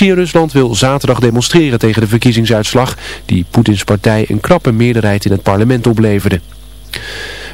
oppositie Rusland wil zaterdag demonstreren tegen de verkiezingsuitslag die Poetins partij een krappe meerderheid in het parlement opleverde.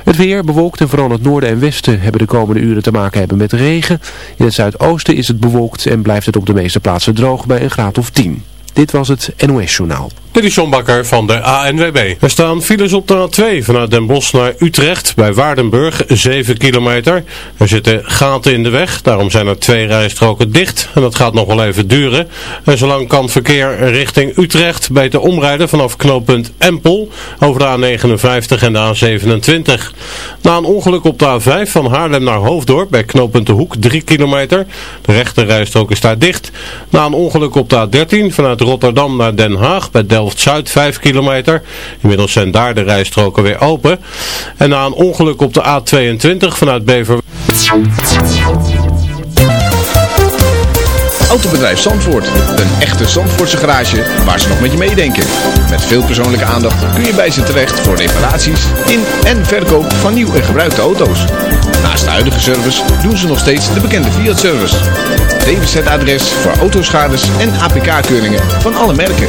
Het weer bewolkt en vooral het noorden en westen hebben de komende uren te maken hebben met regen. In het zuidoosten is het bewolkt en blijft het op de meeste plaatsen droog bij een graad of 10. Dit was het NOS Journaal. Dit is van de ANWB. Er staan files op de A2 vanuit Den Bosch naar Utrecht bij Waardenburg, 7 kilometer. Er zitten gaten in de weg, daarom zijn er twee rijstroken dicht en dat gaat nog wel even duren. En zolang kan verkeer richting Utrecht beter omrijden vanaf knooppunt Empel over de A59 en de A27. Na een ongeluk op de A5 van Haarlem naar Hoofddorp bij knooppunt De Hoek, 3 kilometer. De rechte rijstrook is daar dicht. Na een ongeluk op de A13 vanuit Rotterdam naar Den Haag bij Delft-Zuid 5 kilometer. Inmiddels zijn daar de rijstroken weer open. En na een ongeluk op de A22 vanuit Bever... Autobedrijf Zandvoort. Een echte Zandvoortse garage waar ze nog met je meedenken. Met veel persoonlijke aandacht kun je bij ze terecht voor reparaties in en verkoop van nieuw en gebruikte auto's. Naast de huidige service doen ze nog steeds de bekende Fiat-service. DWZ-adres voor autoschades en APK-keuringen van alle merken.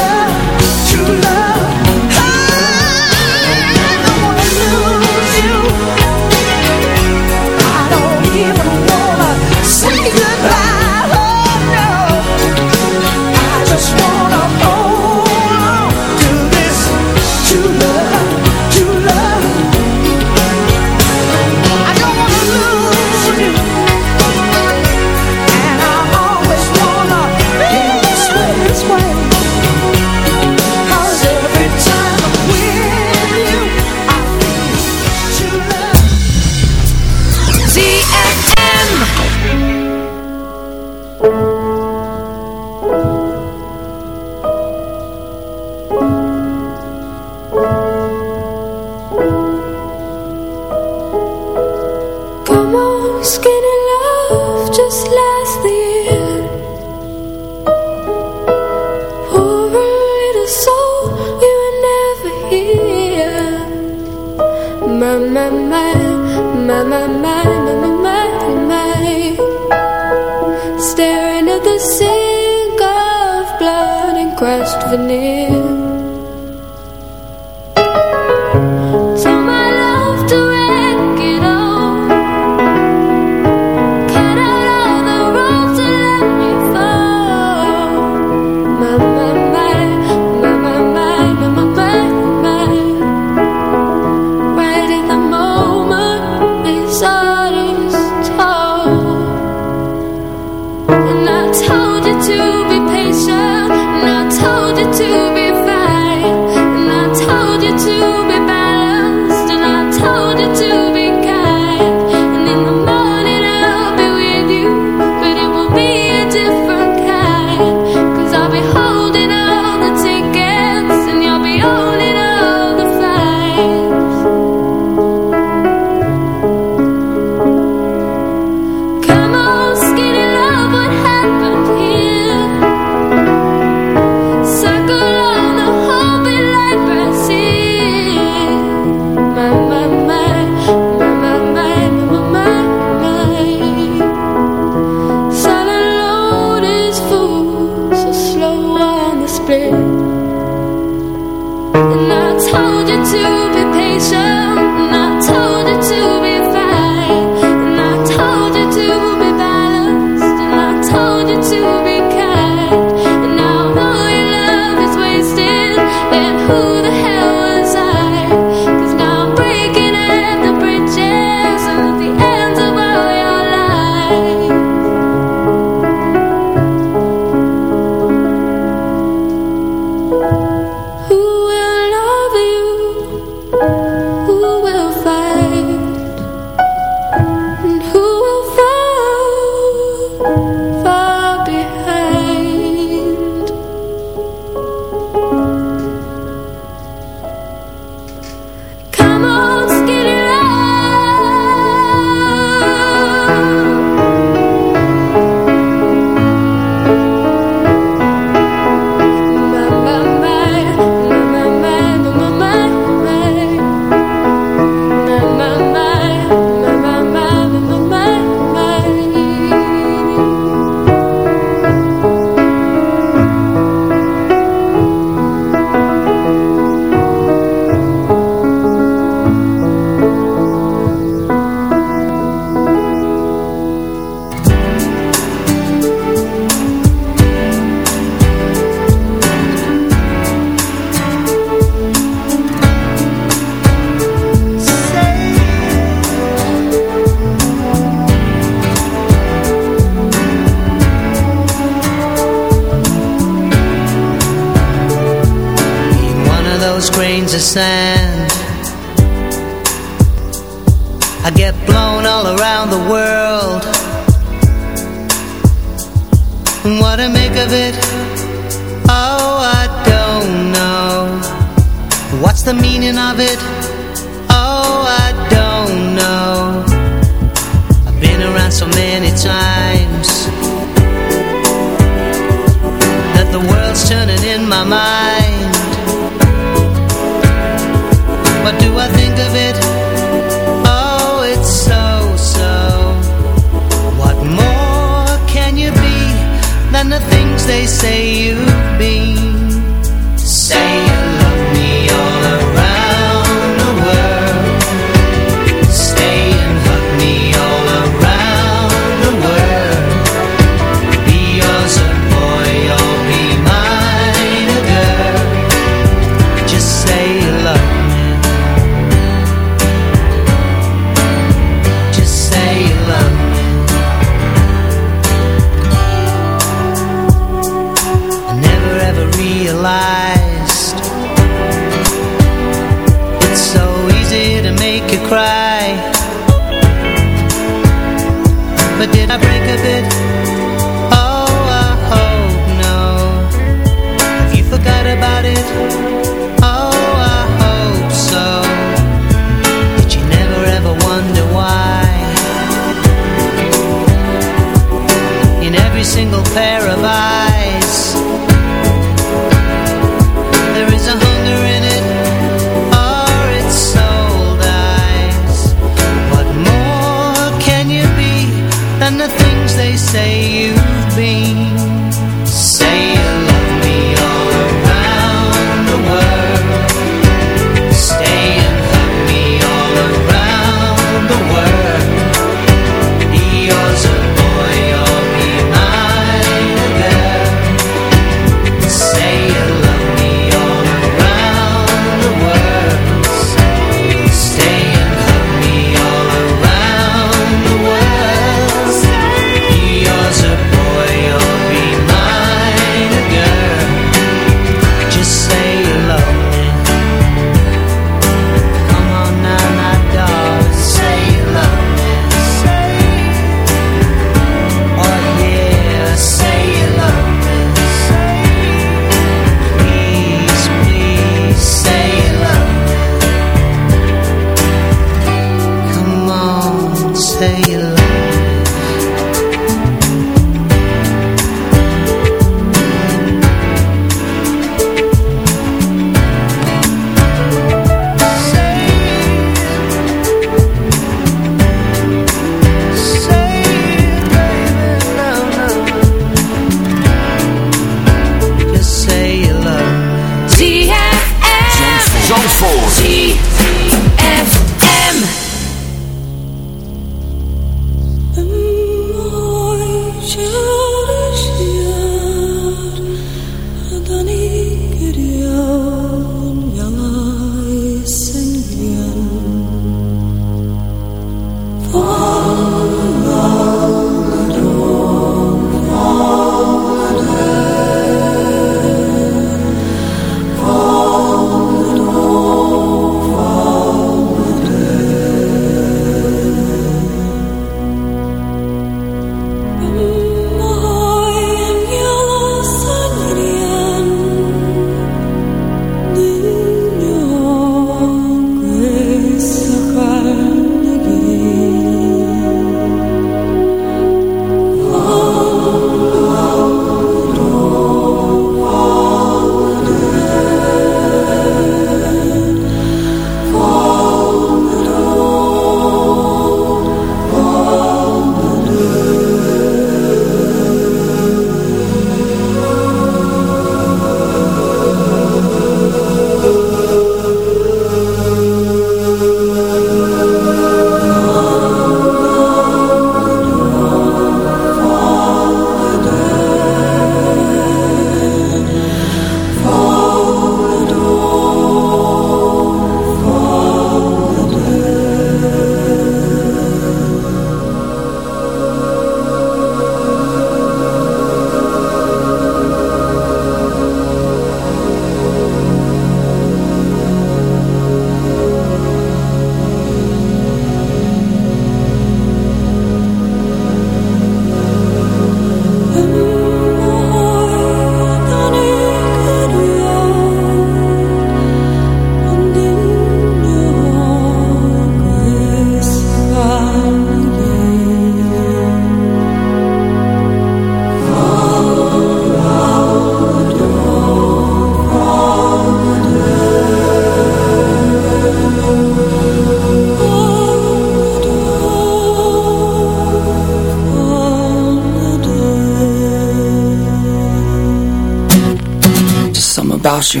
you.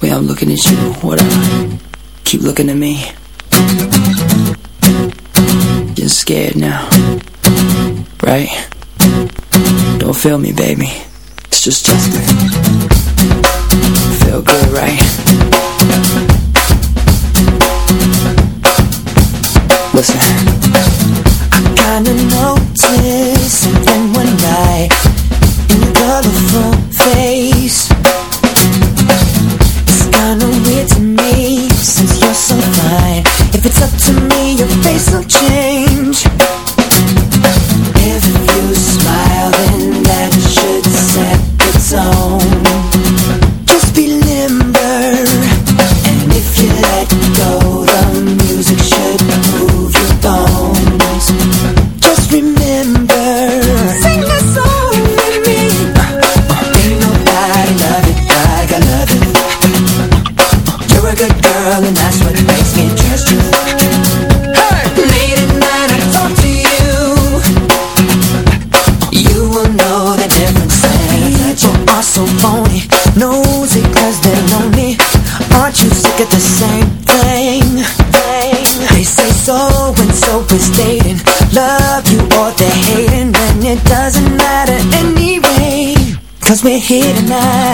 Way I'm looking at you, whatever. Keep looking at me. You're scared now, right? Don't feel me, baby. It's just just. Cause we're here tonight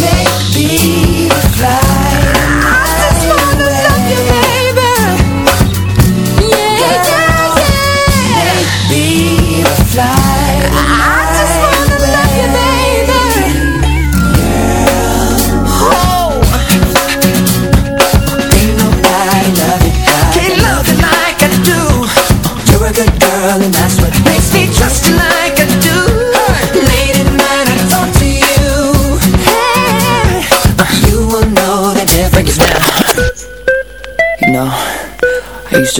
make me cry.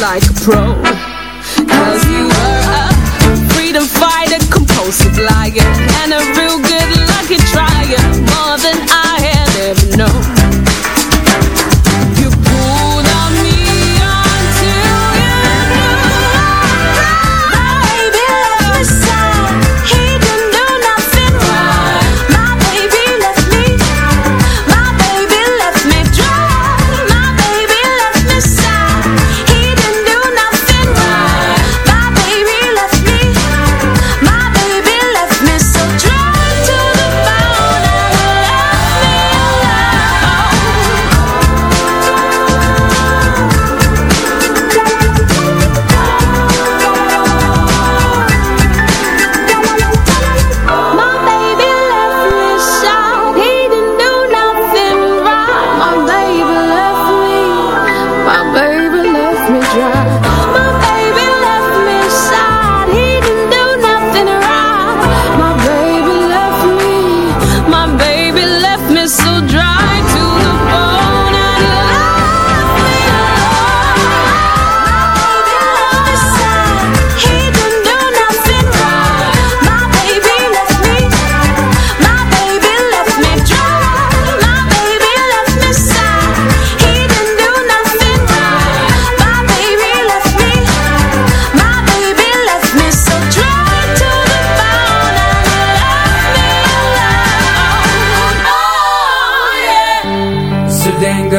Like a pro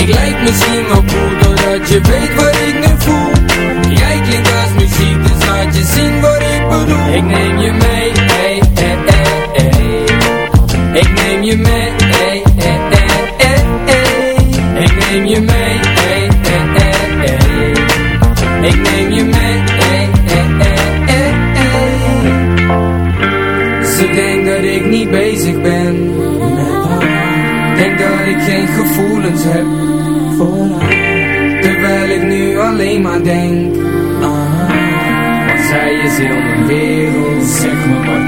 Ik lijk misschien wel cool Doordat je weet wat ik nu voel Jij klinkt als muziek Dus laat je zien wat ik bedoel Ik neem je mee ey, ey, ey, ey. Ik neem je mee ey, ey, ey, ey, ey. Ik neem je mee ey, ey, ey, ey. Ik neem je mee ey, ey, ey, ey, ey. denk dat ik niet ben Denk dat ik geen gevoelens heb Terwijl ik nu alleen maar denk Want zij is heel mijn wereld. Zeg me wat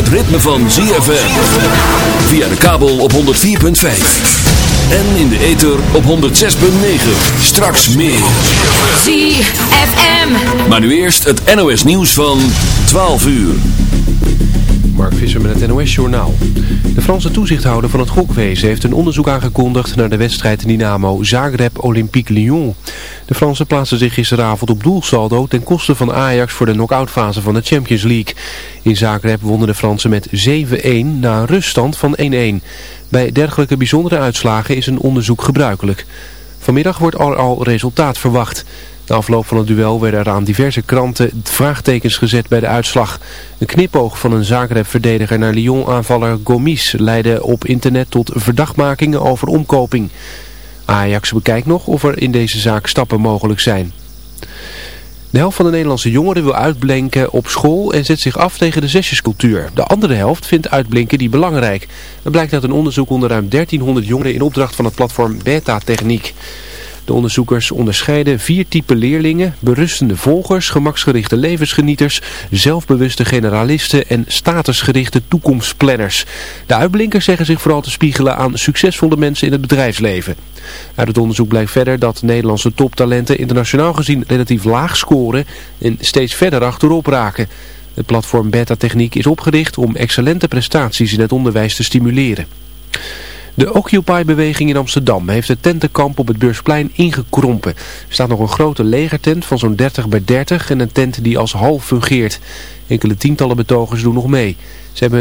het ritme van ZFM. Via de kabel op 104.5. En in de ether op 106.9. Straks meer. ZFM. Maar nu eerst het NOS nieuws van 12 uur. Mark Visser met het NOS-journaal. De Franse toezichthouder van het gokwezen heeft een onderzoek aangekondigd naar de wedstrijd Dynamo Zagreb Olympique Lyon. De Fransen plaatsten zich gisteravond op doelsaldo ten koste van Ajax voor de knock-outfase van de Champions League. In Zagreb wonnen de Fransen met 7-1 na een ruststand van 1-1. Bij dergelijke bijzondere uitslagen is een onderzoek gebruikelijk. Vanmiddag wordt er al resultaat verwacht. Na afloop van het duel werden er aan diverse kranten vraagtekens gezet bij de uitslag. Een knipoog van een Zagreb-verdediger naar Lyon-aanvaller Gomis leidde op internet tot verdachtmakingen over omkoping. Ajax bekijkt nog of er in deze zaak stappen mogelijk zijn. De helft van de Nederlandse jongeren wil uitblinken op school en zet zich af tegen de zesjescultuur. De andere helft vindt uitblinken die belangrijk. Dat blijkt uit een onderzoek onder ruim 1300 jongeren in opdracht van het platform Beta Techniek. De onderzoekers onderscheiden vier typen leerlingen, berustende volgers, gemaksgerichte levensgenieters, zelfbewuste generalisten en statusgerichte toekomstplanners. De uitblinkers zeggen zich vooral te spiegelen aan succesvolle mensen in het bedrijfsleven. Uit het onderzoek blijkt verder dat Nederlandse toptalenten internationaal gezien relatief laag scoren en steeds verder achterop raken. Het platform Beta Techniek is opgericht om excellente prestaties in het onderwijs te stimuleren. De Occupy-beweging in Amsterdam heeft het tentenkamp op het Beursplein ingekrompen. Er staat nog een grote legertent van zo'n 30 bij 30 en een tent die als hal fungeert. Enkele tientallen betogers doen nog mee. Ze hebben